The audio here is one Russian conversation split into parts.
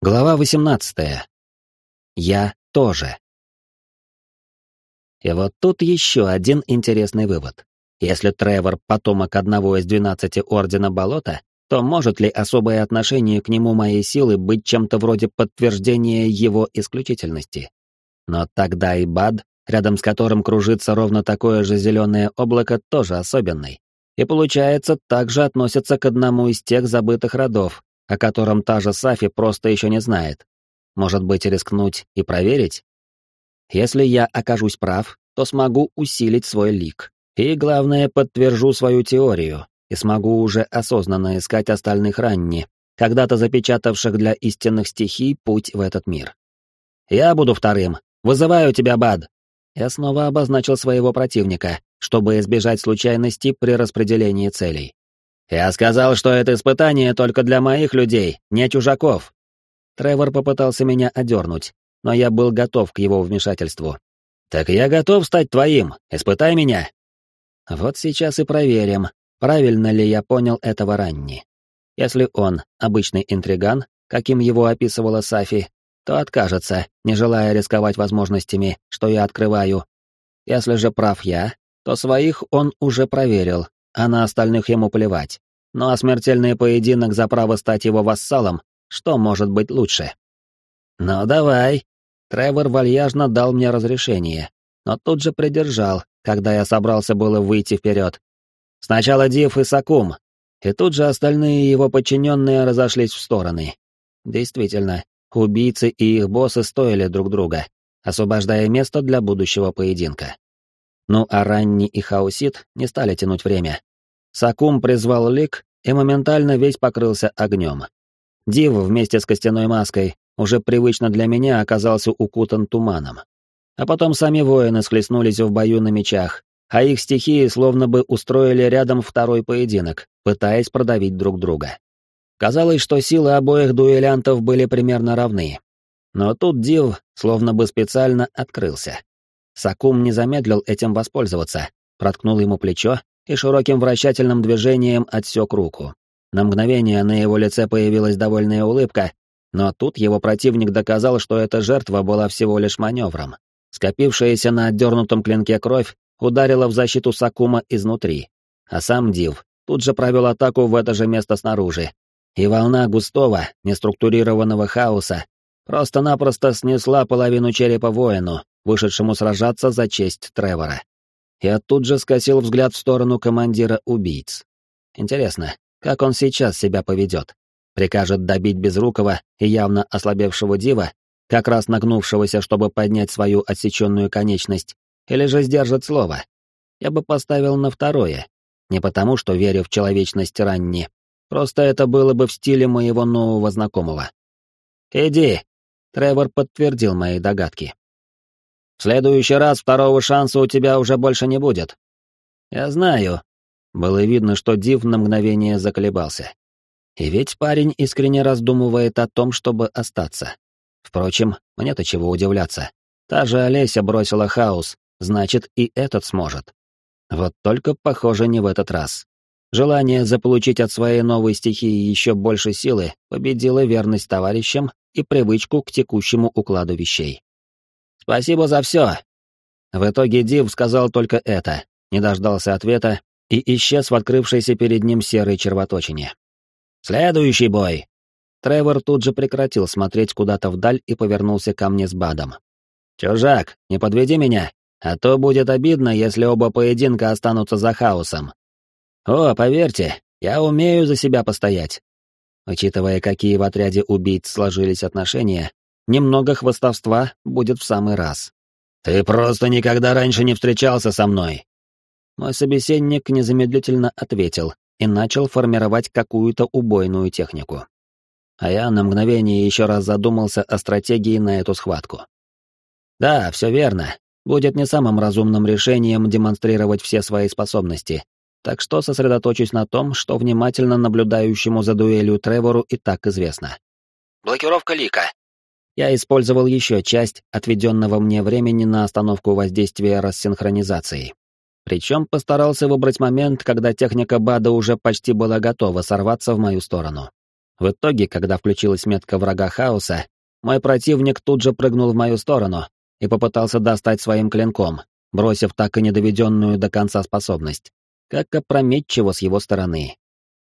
Глава 18. Я тоже. И вот тут еще один интересный вывод. Если Тревор — потомок одного из двенадцати Ордена Болота, то может ли особое отношение к нему моей силы быть чем-то вроде подтверждения его исключительности? Но тогда и Бад, рядом с которым кружится ровно такое же зеленое облако, тоже особенный. И получается, также относится к одному из тех забытых родов, о котором та же Сафи просто еще не знает. Может быть, рискнуть и проверить? Если я окажусь прав, то смогу усилить свой лик. И, главное, подтвержу свою теорию, и смогу уже осознанно искать остальных ранни, когда-то запечатавших для истинных стихий путь в этот мир. «Я буду вторым. Вызываю тебя, Бад!» Я снова обозначил своего противника, чтобы избежать случайности при распределении целей. «Я сказал, что это испытание только для моих людей, не чужаков». Тревор попытался меня одернуть, но я был готов к его вмешательству. «Так я готов стать твоим, испытай меня». Вот сейчас и проверим, правильно ли я понял этого Ранни. Если он обычный интриган, каким его описывала Сафи, то откажется, не желая рисковать возможностями, что я открываю. Если же прав я, то своих он уже проверил, а на остальных ему плевать. Ну а смертельный поединок за право стать его вассалом, что может быть лучше? Ну давай. Тревор вальяжно дал мне разрешение, но тут же придержал, когда я собрался было выйти вперед. Сначала Див и Сакум, и тут же остальные его подчиненные разошлись в стороны. Действительно, убийцы и их боссы стоили друг друга, освобождая место для будущего поединка. Ну а Ранни и Хаусит не стали тянуть время. Сакум призвал лик и моментально весь покрылся огнем. Див вместе с костяной маской уже привычно для меня оказался укутан туманом. А потом сами воины схлестнулись в бою на мечах, а их стихии словно бы устроили рядом второй поединок, пытаясь продавить друг друга. Казалось, что силы обоих дуэлянтов были примерно равны. Но тут Див словно бы специально открылся. Сакум не замедлил этим воспользоваться, проткнул ему плечо и широким вращательным движением отсек руку. На мгновение на его лице появилась довольная улыбка, но тут его противник доказал, что эта жертва была всего лишь маневром. Скопившаяся на отдернутом клинке кровь ударила в защиту Сакума изнутри, а сам Див тут же провел атаку в это же место снаружи. И волна густого, неструктурированного хаоса просто-напросто снесла половину черепа воину, вышедшему сражаться за честь Тревора. Я тут же скосил взгляд в сторону командира убийц. Интересно, как он сейчас себя поведет? Прикажет добить Безрукова и явно ослабевшего Дива, как раз нагнувшегося, чтобы поднять свою отсеченную конечность, или же сдержит слово? Я бы поставил на второе. Не потому, что верю в человечность Ранни. Просто это было бы в стиле моего нового знакомого. «Иди!» — Тревор подтвердил мои догадки. В следующий раз второго шанса у тебя уже больше не будет. Я знаю. Было видно, что Див на мгновение заколебался. И ведь парень искренне раздумывает о том, чтобы остаться. Впрочем, мне-то чего удивляться. Та же Олеся бросила хаос, значит, и этот сможет. Вот только, похоже, не в этот раз. Желание заполучить от своей новой стихии еще больше силы победило верность товарищам и привычку к текущему укладу вещей. Спасибо за все. В итоге Див сказал только это, не дождался ответа и исчез в открывшейся перед ним серой червоточине. Следующий бой. Тревор тут же прекратил смотреть куда-то вдаль и повернулся ко мне с Бадом. «Чужак, не подведи меня, а то будет обидно, если оба поединка останутся за хаосом. О, поверьте, я умею за себя постоять». Учитывая, какие в отряде убийц сложились отношения, немного хвостовства будет в самый раз. «Ты просто никогда раньше не встречался со мной!» Мой собеседник незамедлительно ответил и начал формировать какую-то убойную технику. А я на мгновение еще раз задумался о стратегии на эту схватку. Да, все верно. Будет не самым разумным решением демонстрировать все свои способности, так что сосредоточусь на том, что внимательно наблюдающему за дуэлью Тревору и так известно. Блокировка лика я использовал еще часть отведенного мне времени на остановку воздействия рассинхронизации. Причем постарался выбрать момент, когда техника БАДа уже почти была готова сорваться в мою сторону. В итоге, когда включилась метка врага хаоса, мой противник тут же прыгнул в мою сторону и попытался достать своим клинком, бросив так и недоведенную до конца способность. Как опрометчиво с его стороны.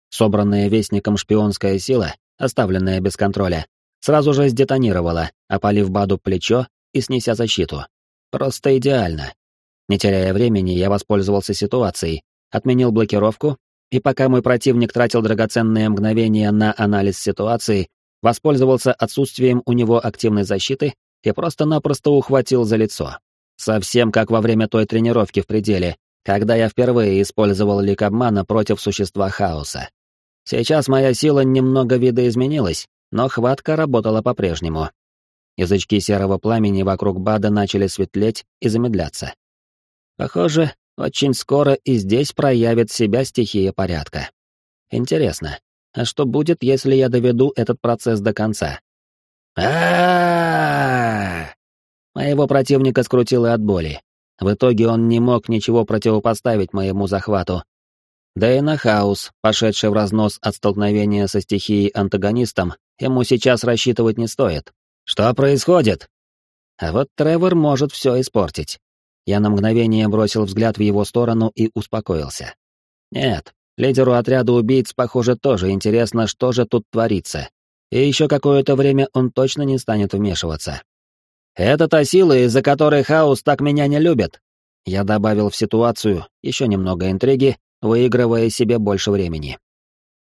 Собранная вестником шпионская сила, оставленная без контроля, сразу же сдетонировала, опалив Баду плечо и снеся защиту. Просто идеально. Не теряя времени, я воспользовался ситуацией, отменил блокировку, и пока мой противник тратил драгоценные мгновения на анализ ситуации, воспользовался отсутствием у него активной защиты и просто-напросто ухватил за лицо. Совсем как во время той тренировки в пределе, когда я впервые использовал лик обмана против существа хаоса. Сейчас моя сила немного видоизменилась, но хватка работала по-прежнему. Язычки серого пламени вокруг Бада начали светлеть и замедляться. Похоже, очень скоро и здесь проявит себя стихия порядка. Интересно, а что будет, если я доведу этот процесс до конца? а Моего противника скрутило от боли. В итоге он не мог ничего противопоставить моему захвату. Да и на хаос, пошедший в разнос от столкновения со стихией-антагонистом, ему сейчас рассчитывать не стоит. Что происходит? А вот Тревор может все испортить. Я на мгновение бросил взгляд в его сторону и успокоился. Нет, лидеру отряда убийц, похоже, тоже интересно, что же тут творится. И еще какое-то время он точно не станет вмешиваться. «Это та сила, из-за которой Хаос так меня не любит!» Я добавил в ситуацию еще немного интриги, выигрывая себе больше времени.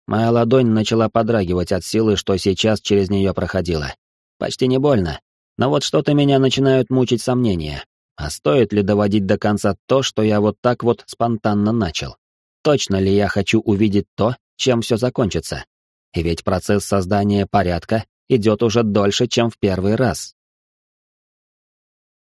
Моя ладонь начала подрагивать от силы, что сейчас через нее проходила. Почти не больно, но вот что-то меня начинают мучить сомнения. А стоит ли доводить до конца то, что я вот так вот спонтанно начал? Точно ли я хочу увидеть то, чем все закончится? И ведь процесс создания порядка идет уже дольше, чем в первый раз.